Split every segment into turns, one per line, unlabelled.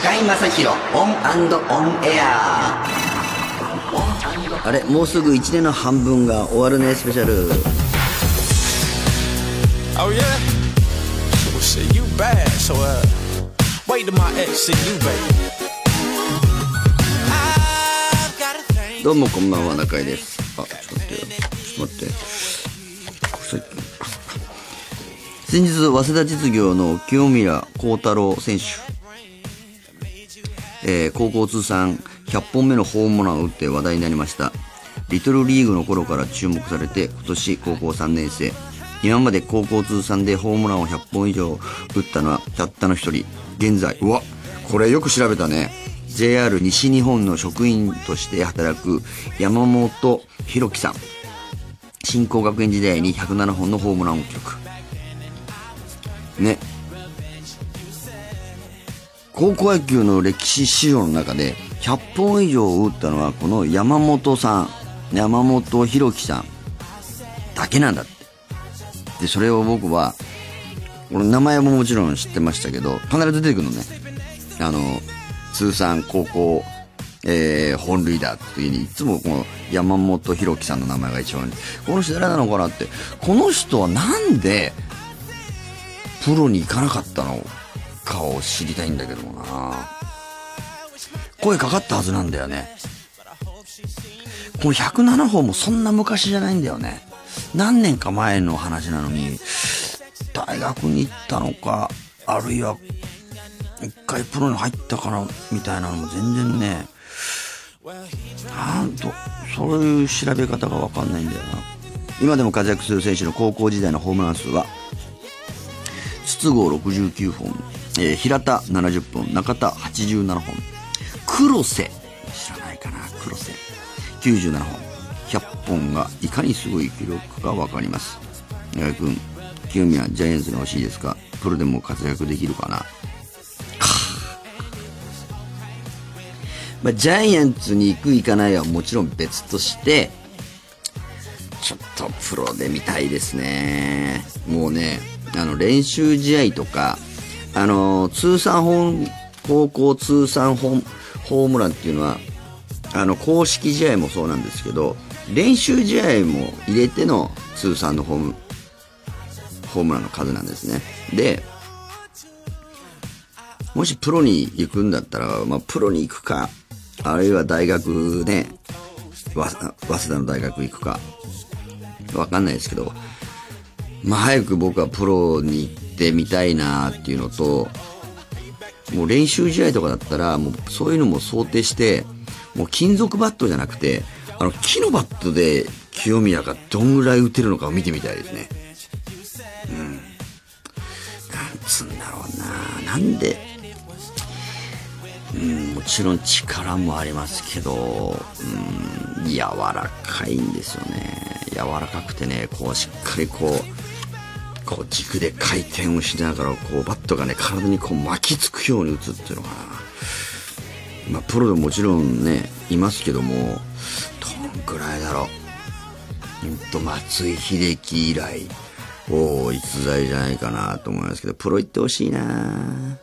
中居正広オンオンエア。
あれもうすぐ1年の半分が終わるねスペシャル。
Oh yeah? Well shit, you bad, so uh wait till my ex see you, baby.
どうもこんばんは中井です。あちょっと待ってよ。ちょっと待って。先日早稲田実業の清宮幸太郎選手えー高校通算100本目のホームランを打って話題になりました。リトルリーグの頃から注目されて今年高校3年生。今まで高校通算でホームランを100本以上打ったのはたったの一人。現在。うわこれよく調べたね。JR 西日本の職員として働く山本博樹さん。新興学園時代に107本のホームランを記録。ね高校野球の歴史史上の中で100本以上打ったのはこの山本さん山本博樹さんだけなんだって。でそれを僕はこの名前ももちろん知ってましたけど必ず出てくるのね。あの通算高校、えー本塁打っていう時にいつもこの山本博樹さんの名前が一番この人誰なのかなって。この人はなんでプロに行かなかったのかを知りたいんだけどもな声かかったはずなんだよねこの107本もそんな昔じゃないんだよね何年か前の話なのに大学に行ったのかあるいは一回プロに入ったかなみたいなのも全然ねなんとそういう調べ方が分かんないんだよな今でも活躍する選手の高校時代のホームラン数は筒香69本、えー平田70本中田87本。黒瀬。知らないかな黒瀬。97本。100本がいかにすごい記録か分かります。中居君清宮ジャイアンツに欲しいですか？プロでも活躍できるかな？まあ、ジャイアンツに行く行かないはもちろん別として、ちょっとプロで見たいですね。もうね、あの、練習試合とか、あの、通算本、高校通算本、ホームランっていうのは、あの、公式試合もそうなんですけど、練習試合も入れての通算のホーム、ホームランの数なんですね。で、もしプロに行くんだったら、まあ、プロに行くか、あるいは大学ね、早稲田の大学行くか、わかんないですけど、まあ、早く僕はプロに行ってみたいなっていうのと、もう練習試合とかだったら、もうそういうのも想定して、もう金属バットじゃなくて、あの、木のバットで清宮がどんぐらい打てるのかを見てみたいですね。うん。なんつうんだろうななんで、うん、もちろん力もありますけど、うん、柔らかいんですよね。柔らかくてね、こうしっかりこう、こう軸で回転をしながら、こうバットがね、体にこう巻きつくように打つっていうのかな。まあ、プロでもちろんね、いますけども、どんくらいだろう。んと、松井秀喜以来、お逸材じゃないかなと思いますけど、プロ行ってほしいな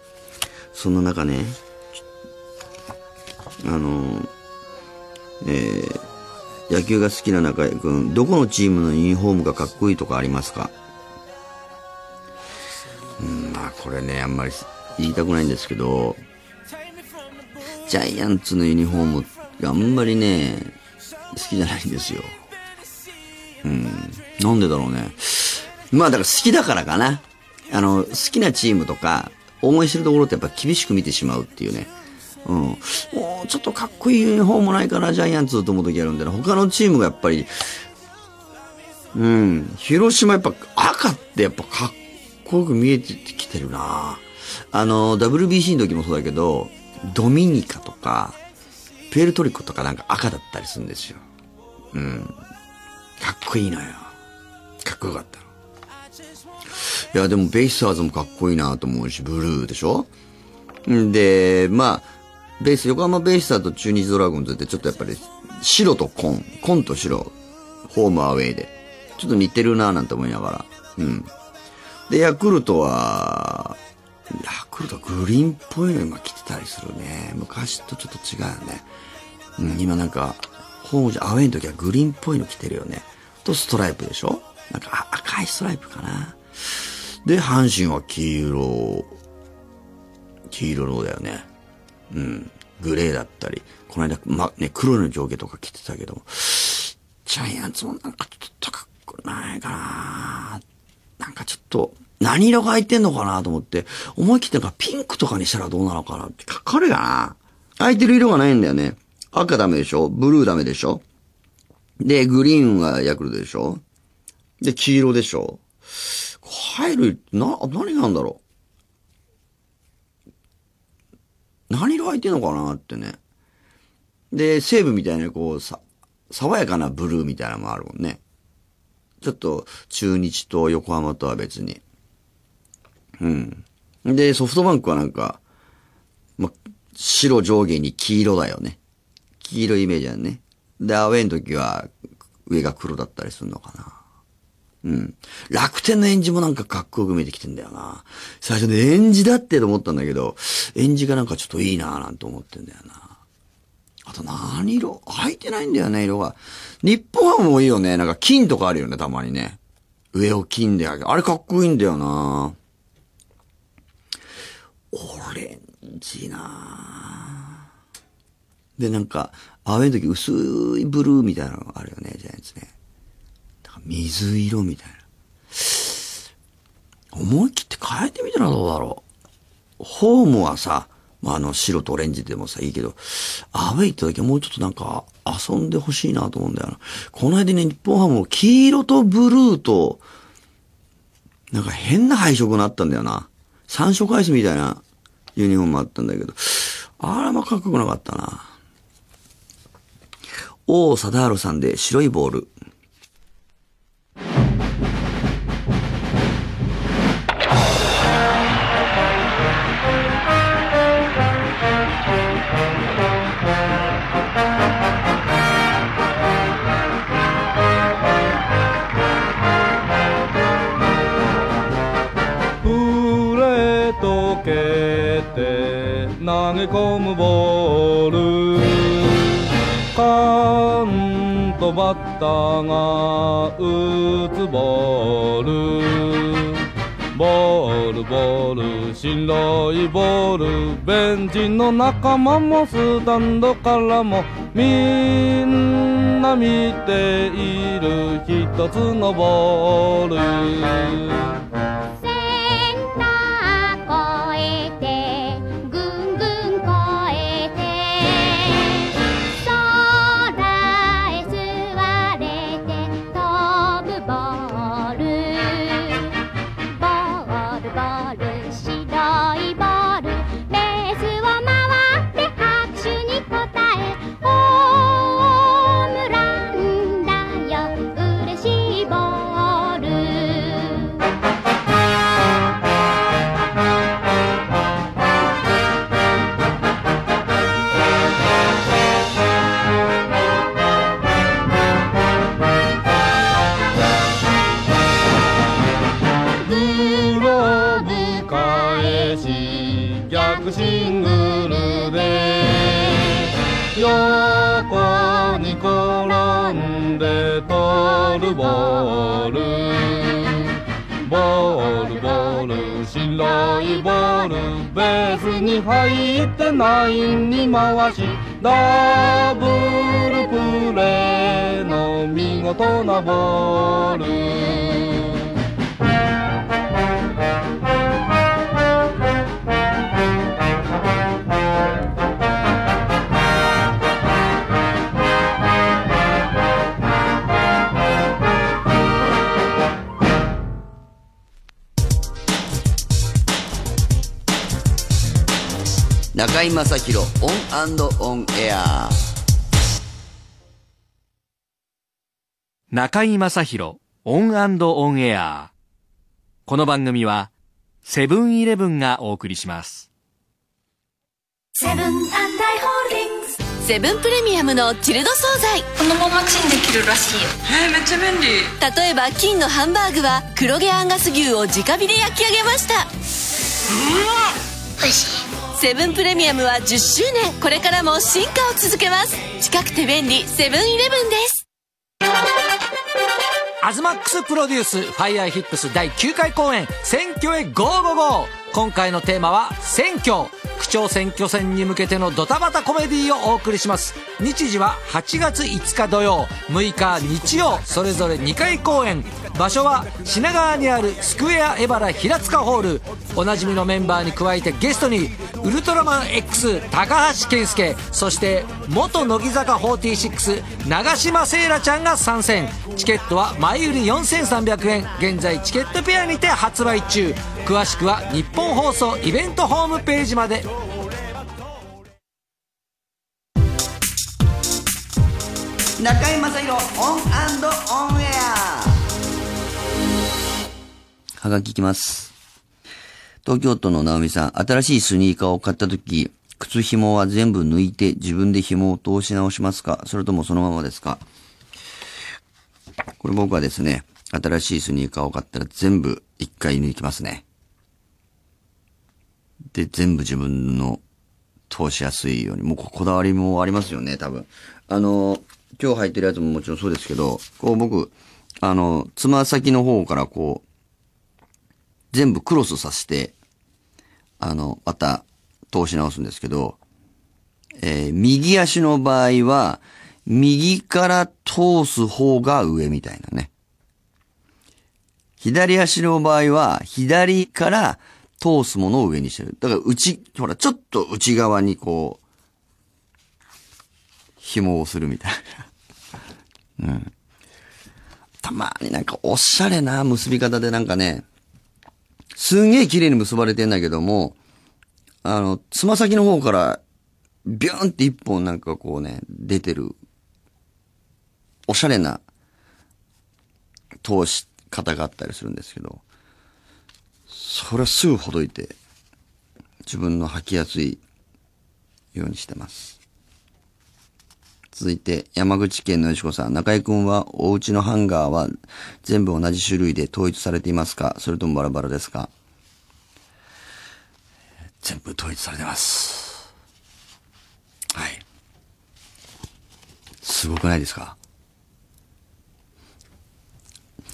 そんな中ね、あの、えー野球が好きな中居君、どこのチームのユニフォームがかっこいいとかありますか、あこれね、あんまり言いたくないんですけど、ジャイアンツのユニフォームがあんまりね、好きじゃないんですよ。うん。なんでだろうね。まあだから好きだからかな。あの、好きなチームとか、応援してるところってやっぱ厳しく見てしまうっていうね。うん。もうちょっとかっこいいユニフォームないかな、ジャイアンツと思う時あるんでね。他のチームがやっぱり、うん。広島やっぱ赤ってやっぱかっこよく見えてきてるなあの、WBC の時もそうだけど、ドミニカとか、プエルトリコとかなんか赤だったりするんですよ。うん。かっこいいのよ。かっこよかったの。いや、でもベイスターズもかっこいいなと思うし、ブルーでしょ？んで、まあ、ベース、横浜ベイスターズと中日ドラゴンズってちょっとやっぱり、白と紺、紺と白、ホームアウェイで、ちょっと似てるなぁなんて思いながら、うん。で、ヤクルトは、ヤクルトグリーンっぽいの今着てたりするね。昔とちょっと違うよね。うん、今なんか、ホームじゃアウェイの時はグリーンっぽいの着てるよね。とストライプでしょ？なんか赤いストライプかな。で、阪神は黄色、黄色のだよね。うん。グレーだったり、この間、ま、ね、黒の上下とか着てたけど、ジャイアンツもなんかちょっとかっこないかなーっなんかちょっと、何色が入ってんのかなと思って、思い切ってなんかピンクとかにしたらどうなのかなってかっこ悪いかな空いてる色がないんだよね。赤ダメでしょ？ブルーダメでしょ？で、グリーンがヤクルトでしょ？で、黄色でしょ？入る、な、何があんだろう？何色入ってんのかなってね。で、西武みたいなこう、さ、爽やかなブルーみたいなのもあるもんね。ちょっと、中日と横浜とは別に。うん。で、ソフトバンクはなんか、ま、白上下に黄色だよね。黄色いイメージだよね。で、アウェイの時は、上が黒だったりするのかな。うん。楽天の演じもなんかかっこよく見えてきてんだよな。最初で演じだってと思ったんだけど、演じがなんかちょっといいなぁなんて思ってんだよな。あと何色？入ってないんだよね、色が。日本ハムもいいよね。なんか金とかあるよね、たまにね。上を金であげるあれかっこいいんだよなオレンジなで、なんか、アウェイの時薄いブルーみたいなのがあるよね、ジャイアンツね。だか水色みたいな。思い切って変えてみたらどうだろう。ホームはさ、まあ、あの、白とオレンジでもさ、いいけど、アウェイって時はもうちょっとなんか、遊んでほしいなと思うんだよな。この間ね、日本ハムも黄色とブルーと、なんか変な配色になったんだよな。三色アイスみたいなユニフォームあったんだけど、あらまかっこよくなかったな。王貞治さんで白いボール。
投げ込むボール。カントバッターが打つボール。ボールボール白いボール。ベンチの仲間もスタンドからもみんな見ている一つのボール。逆シングルで横に転んで取るボール。ボールボール白いボール。ベースに入ってナインに回しダブルプレーの見事なボール。
中居正広オンオンエア。
中居正広オンオンエア。この番組はセブンイレブンがお送りします。
セブンアイ・ホールディングス
セブンプレミアムのチルド惣菜。
このままチンできるらしいよ。
えめっちゃ便利。例えば金のハンバーグは黒毛アンガス牛を直火で焼き上げましたセブンプレミアムは10周年これからも進化を続けます。近くて便利。セブンイレブンです。
アズマックスプロデュース。ファイアーヒップス第9回公演選挙へゴーゴー今回のテーマは選挙。区長選挙戦に向けてのドタバタコメディをお送りします。日時は8月5日土曜。6日日曜。それぞれ2回公演。場所は品川にあるスクエア荏原ひらつかホール。おなじみのメンバーに加えてゲストにウルトラマン X 高橋健介そして元乃木坂46永島聖羅ちゃんが参戦。チケットは前売り4300円。現在チケットぴあにて発売中。詳しくはニッポン放送イベントホームページまで。
中居正広オンオンエア
はがききます。東京都の直美さん、新しいスニーカーを買った時、靴紐は全部抜いて自分で紐を通し直しますか？それともそのままですか？これ僕はですね、新しいスニーカーを買ったら全部一回抜きますね。で、全部自分の通しやすいように。もうここだわりもありますよね、多分。あの、今日履いてるやつももちろんそうですけど、こう僕、あの、つま先の方からこう、全部クロスさせて、あの、また通し直すんですけど、えー右足の場合は、右から通す方が上みたいなね。左足の場合は、左から通すものを上にしてる。だから内、ほら、ちょっと内側にこう、紐をするみたいな。うん。たまになんかおしゃれな結び方でなんかね、すんげえ綺麗に結ばれてんだけども、あの、つま先の方から、ビューンって一本なんかこうね、出てる、おしゃれな、通し方があったりするんですけど、それはすぐほどいて、自分の履きやすいようにしてます。続いて、山口県のよしこさん。中井くんは、お家のハンガーは全部同じ種類で統一されていますか？それともバラバラですか？全部統一されてます。はい。すごくないですか？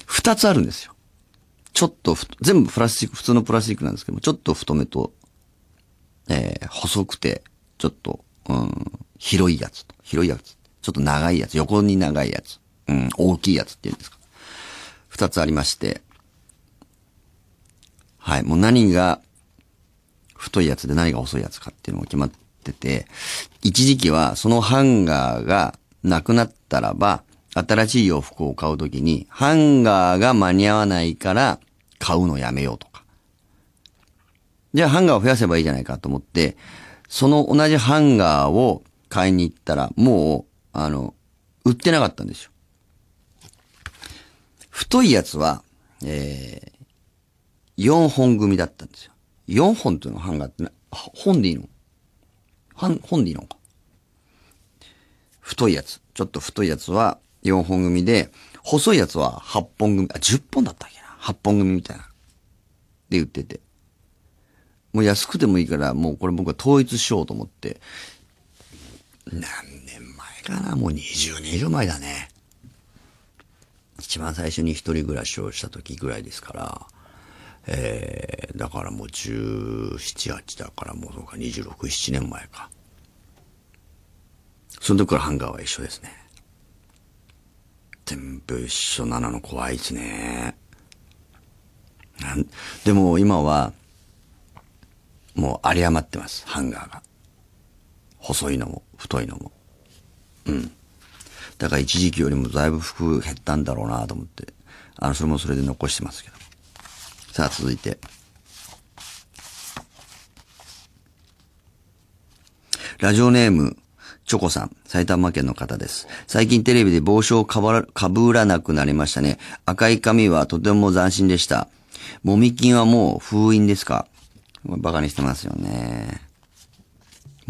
二つあるんですよ。ちょっとふ、全部プラスチック、普通のプラスチックなんですけども、ちょっと太めと、えー、細くて、ちょっと、うん、広いやつと、広いやつ。ちょっと長いやつ、横に長いやつ。うん、大きいやつっていうんですか。二つありまして。はい、もう何が太いやつで何が細いやつかっていうのが決まってて、一時期はそのハンガーがなくなったらば、新しい洋服を買うときに、ハンガーが間に合わないから買うのやめようとか。じゃあハンガーを増やせばいいじゃないかと思って、その同じハンガーを買いに行ったら、もう、あの、売ってなかったんですよ。太いやつは、えー、4本組だったんですよ。4本っていうのハンガってな、本でいいの？は本でいいのか？太いやつ。ちょっと太いやつは4本組で、細いやつは8本組、あ、10本だったっけな？8本組みたいな。で売ってて。もう安くてもいいから、もうこれ僕は統一しようと思って、何年前かな？もう20年以上前だね。一番最初に一人暮らしをした時ぐらいですから、えー、だからもう17、8だからもうそうか26、7年前か。その時からハンガーは一緒ですね。全部一緒なの怖いですね。なんでも今は、もう有り余ってます、ハンガーが。細いのも、太いのも。うん。だから一時期よりもだいぶ服減ったんだろうなと思って。あの、それもそれで残してますけど。さあ、続いて。ラジオネーム、チョコさん、埼玉県の方です。最近テレビで帽子をかぶらかぶらなくなりましたね。赤い髪はとても斬新でした。もみ金はもう封印ですか？バカにしてますよね。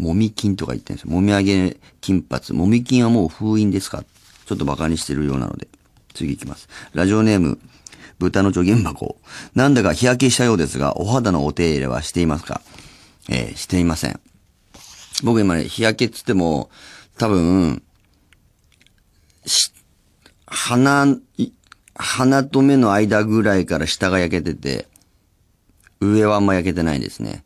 もみ金とか言ってるんですよ。もみあげ金髪。もみ金はもう封印ですか？ちょっとバカにしてるようなので。次行きます。ラジオネーム、豚の貯金箱。なんだか日焼けしたようですが、お肌のお手入れはしていますか？えーしていません。僕今ね、日焼けっつっても、多分、し鼻、鼻と目の間ぐらいから下が焼けてて、上はあんま焼けてないですね。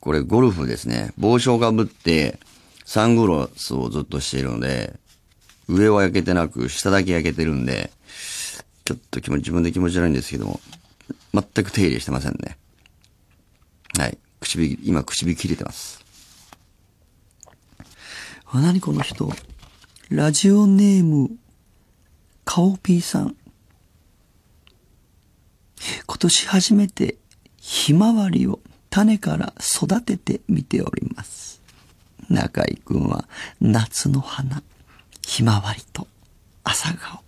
これゴルフですね。帽子をかぶって、サングラスをずっとしているので、上は焼けてなく、下だけ焼けてるんで、ちょっと気持ち、自分で気持ち悪いんですけども、全く手入れしてませんね。はい。唇、今唇切れてます。あ、なにこの人？ラジオネーム、カオピーさん。今年初めてひまわりを種から育ててみております。中井くんは夏の花、ひまわりと朝顔、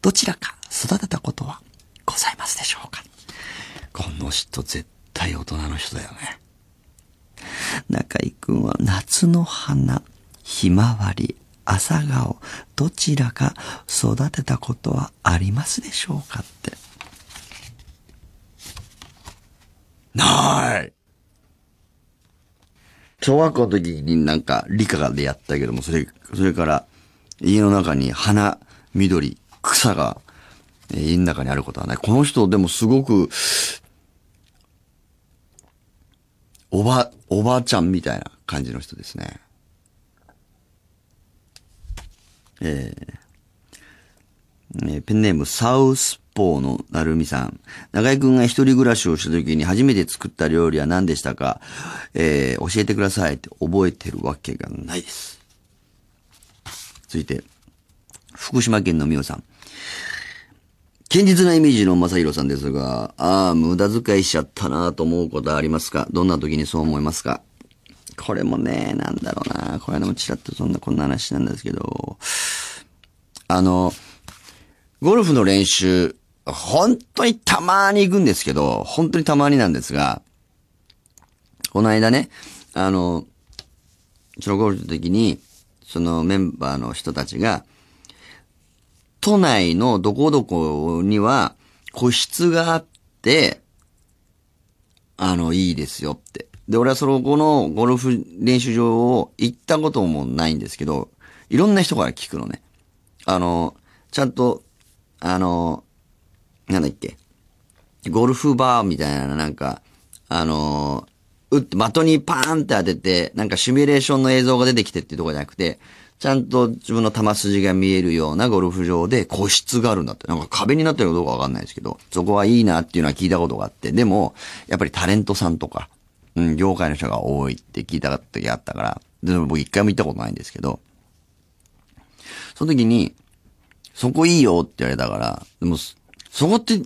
どちらか育てたことはございますでしょうか？この人絶対大人の人だよね。中井くんは夏の花、ひまわり、朝顔、どちらか育てたことはありますでしょうかって。ない小学校の時になんか理科でやったけども、それ、それから家の中に花、緑、草が家の中にあることはない。この人でもすごく、おば、おばあちゃんみたいな感じの人ですね。えーえーペンネームサウスポーのなるみさん。中井くんが一人暮らしをした時に初めて作った料理は何でしたか？えー教えてくださいって覚えてるわけがないです。続いて、福島県のみおさん。堅実なイメージの正宏さんですが、ああ、無駄遣いしちゃったなと思うことはありますか？どんな時にそう思いますか？これもね、なんだろうな。これでもちらっとそんなこんな話なんですけど、あの、ゴルフの練習、本当にたまに行くんですけど、本当にたまになんですが、この間ね、あの、そのゴルフの時に、そのメンバーの人たちが、都内のどこどこには個室があって、あの、いいですよって。で、俺はその後のゴルフ練習場を行ったこともないんですけど、いろんな人から聞くのね。あの、ちゃんと、あの、なんだっけ、ゴルフバーみたいな、なんか、あの、打って、的にパーンって当てて、なんかシミュレーションの映像が出てきてっていうところじゃなくて、ちゃんと自分の球筋が見えるようなゴルフ場で個室があるんだって。なんか壁になってるかどうかわかんないですけど、そこはいいなっていうのは聞いたことがあって、でも、やっぱりタレントさんとか、うん、業界の人が多いって聞いた時あったから、でも僕一回も行ったことないんですけど、その時に、そこいいよって言われたから、でも、そこって、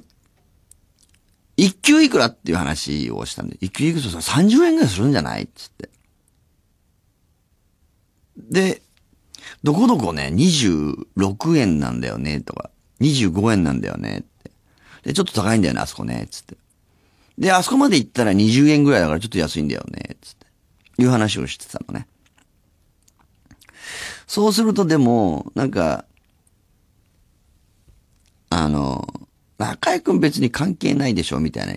一級いくらっていう話をしたんで、一級いくらと30円ぐらいするんじゃないっつって。で、どこどこね、26円なんだよね、とか、25円なんだよね、って。で、ちょっと高いんだよね、あそこね、つって。で、あそこまで行ったら20円ぐらいだからちょっと安いんだよね、つって。いう話をしてたのね。そうするとでも、なんか、あの、中井くん別に関係ないでしょみたいな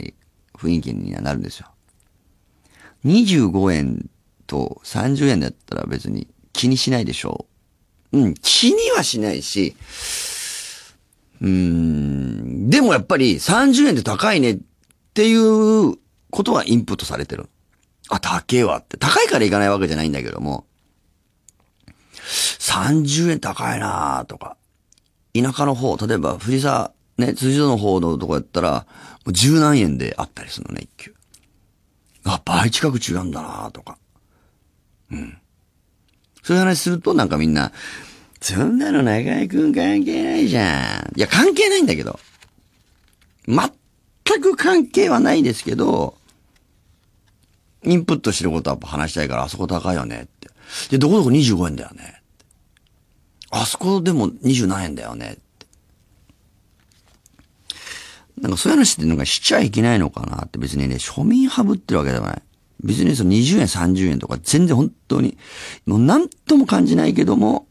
雰囲気にはなるんですよ。25円と30円だったら別に気にしないでしょうん、気にはしないし、うん、でもやっぱり30円って高いねっていうことはインプットされてる。あ、高えわって。高いから行かないわけじゃないんだけども、30円高いなーとか、田舎の方、例えば藤沢、ね、辻堂の方のとこやったら、もう十何円であったりするのね、一級。あ、倍近く違うんだなとか。うん。そういう話するとなんかみんな、そんなの中井くん関係ないじゃん。いや、関係ないんだけど。全く関係はないですけど、インプットしてることはやっぱ話したいから、あそこ高いよねって。で、どこどこ25円だよね。あそこでも20何円だよねって。なんかそういう話ってなんかしちゃいけないのかなって別にね、庶民ハブってるわけではない。別にその20円、30円とか全然本当に、もう何とも感じないけども、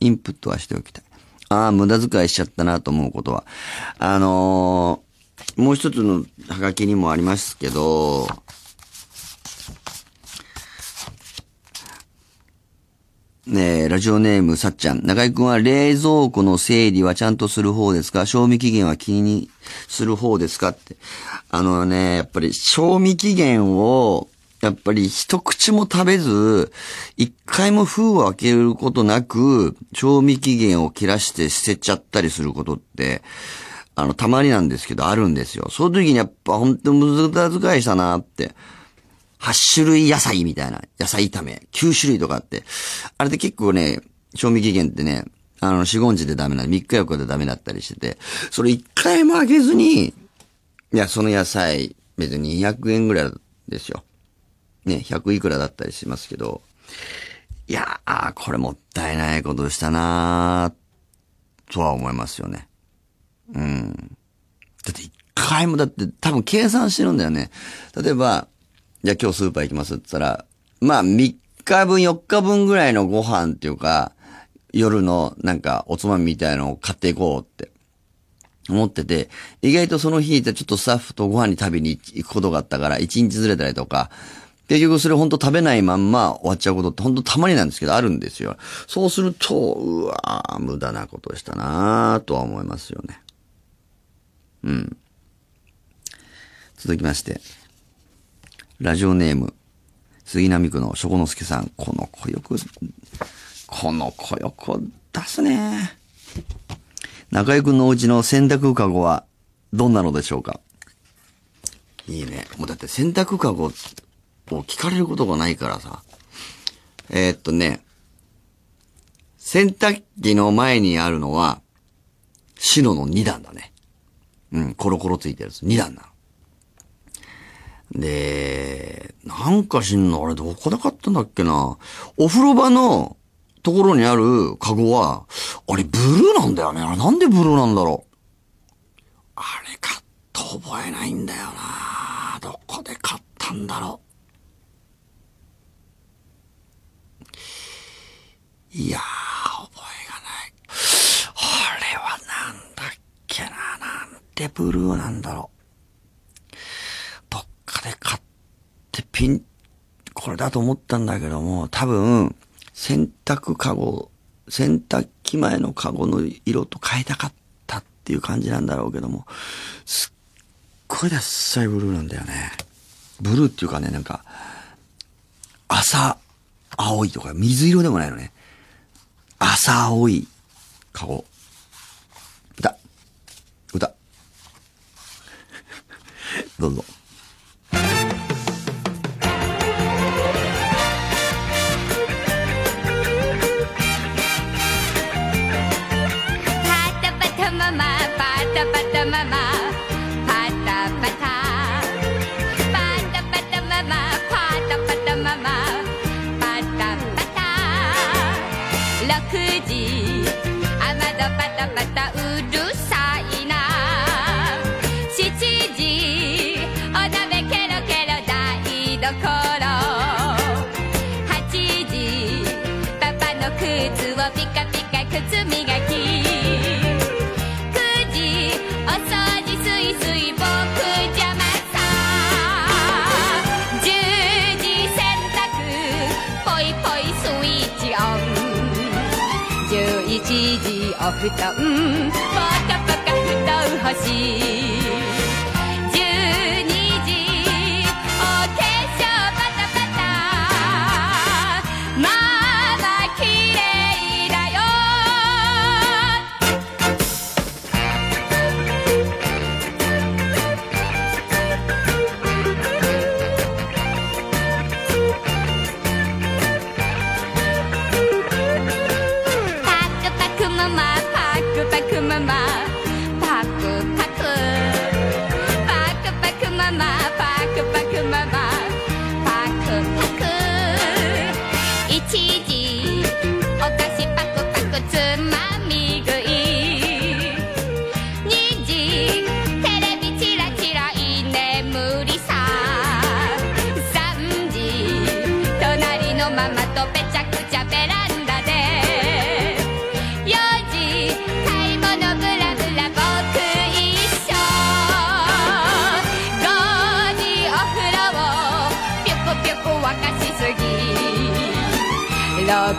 インプットはしておきたい。ああ、無駄遣いしちゃったなと思うことは。あのーもう一つのハガキにもありますけど、ねえ、ラジオネームさっちゃん。中井くんは冷蔵庫の整理はちゃんとする方ですか？賞味期限は気にする方ですか？って。あのね、やっぱり賞味期限を、やっぱり一口も食べず、一回も封を開けることなく、賞味期限を切らして捨てちゃったりすることって、あの、たまになんですけど、あるんですよ。その時にやっぱ本当無駄遣いしたなって。8種類野菜みたいな、野菜炒め、9種類とかあって、あれで結構ね、賞味期限ってね、あの、4、5日でダメな、3日4日でダメだったりしてて、それ一回も開けずに、いや、その野菜、別に200円ぐらいですよ。ね、100いくらだったりしますけど、いやー、これもったいないことしたなーとは思いますよね。うん。だって一回も、だって多分計算してるんだよね。例えば、じゃあ今日スーパー行きますって言ったら、まあ3日分、4日分ぐらいのご飯っていうか、夜のなんかおつまみみたいのを買っていこうって思ってて、意外とその日ちょっとスタッフとご飯に食べに行くことがあったから、1日ずれたりとか、結局それ本当食べないまんま終わっちゃうことって本当たまになんですけどあるんですよ。そうすると、うわー無駄なことしたなーとは思いますよね。うん。続きまして。ラジオネーム、杉並区のしょこのすけさん。この子よく、この子よく出すね。中井くんのお家の洗濯かごはどんなのでしょうか？いいね。もうだって洗濯かごを聞かれることがないからさ。えーっとね、洗濯機の前にあるのは、白の2段だね。うん、コロコロついてるやつ。2段なの。で、なんか知んの、あれどこで買ったんだっけな？お風呂場のところにあるカゴは、あれブルーなんだよね。あれなんでブルーなんだろう？あれ買った覚えないんだよな。どこで買ったんだろう？いやー、覚えがない。あれはなんだっけな？なんでブルーなんだろう？どっかで買ってピン、これだと思ったんだけども、多分、洗濯カゴ、洗濯機前のカゴの色と変えたかったっていう感じなんだろうけども、すっごいダッサいブルーなんだよね。ブルーっていうかね、なんか、朝青いとか水色でもないのね。朝青いカゴ。歌。歌。どうぞ。
ン11時お布団。パカパカ布団干し。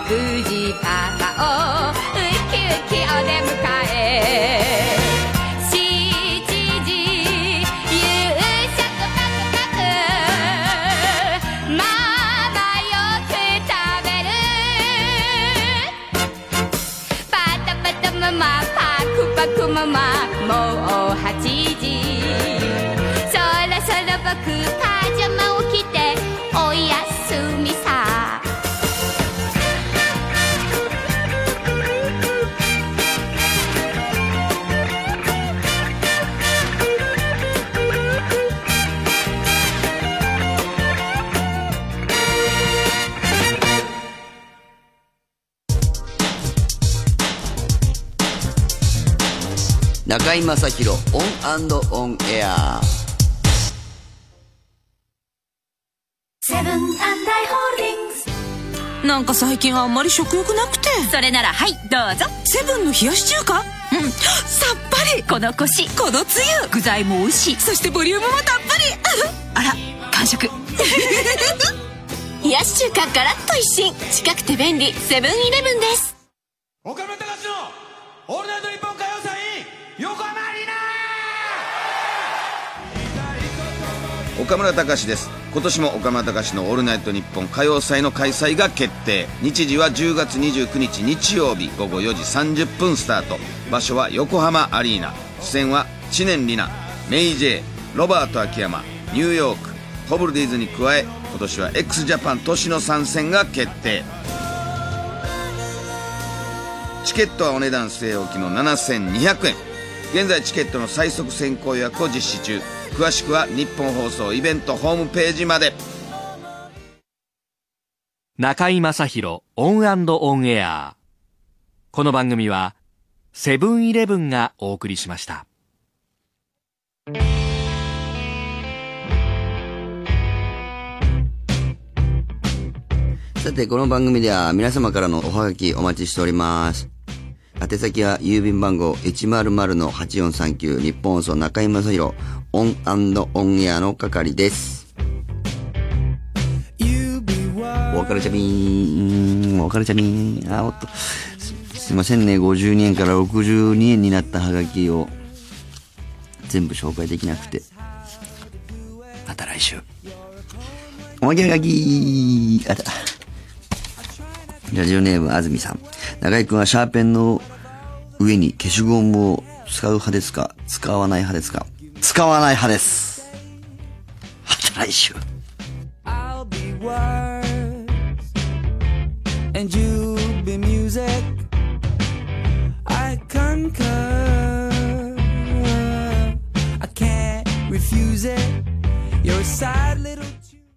6時
中居正広オンオンエア。
なんか最近あんまり食欲なくて。それならはいどうぞ。セブンの冷やし中華？うん。さっぱり。このコシ。このつゆ。具材も美味しい。そしてボリュームもたっぷり。あら完食。冷やし中華ガラッと一新。近くて便利。セブンイレブンです。
岡村隆史のオールナイトニッポン歌謡祭横浜アリーナ！
岡村隆史です。今年も岡村隆史の「オールナイトニッポン歌謡祭」の開催が決定。日時は10月29日日曜日午後4時30分スタート。場所は横浜アリーナ。出演は知念里奈メイ・ジェイロバート秋山ニューヨーク。コブルディーズに加え今年は x ジャパン都市の参戦が決定。チケットはお値段据え置きの7200円。現在チケットの最速先行予約を実施中。詳しくはニッポン放送イベントホームページまで。
中居正広オンオンエア。この番組はセブンイレブンがお送りしました。
さて、この番組では皆様からのおはがきお待ちしております。宛先は郵便番号100-8439ニッポン放送中居正広オンオンエアの係です。お別れちゃみーん、お別れちゃみーん。あ、おっと。すすいませんね、52円から62円になったハガキを全部紹介できなくて。また来週。おまけはがきあた。ラジオネームあずみさん。中井くんはシャーペンの上に消しゴムを使う派ですか使わない派ですか使わない派です。また来週。
I'll be words and you'll be music. I concur. I can't refuse it. You're a sad little.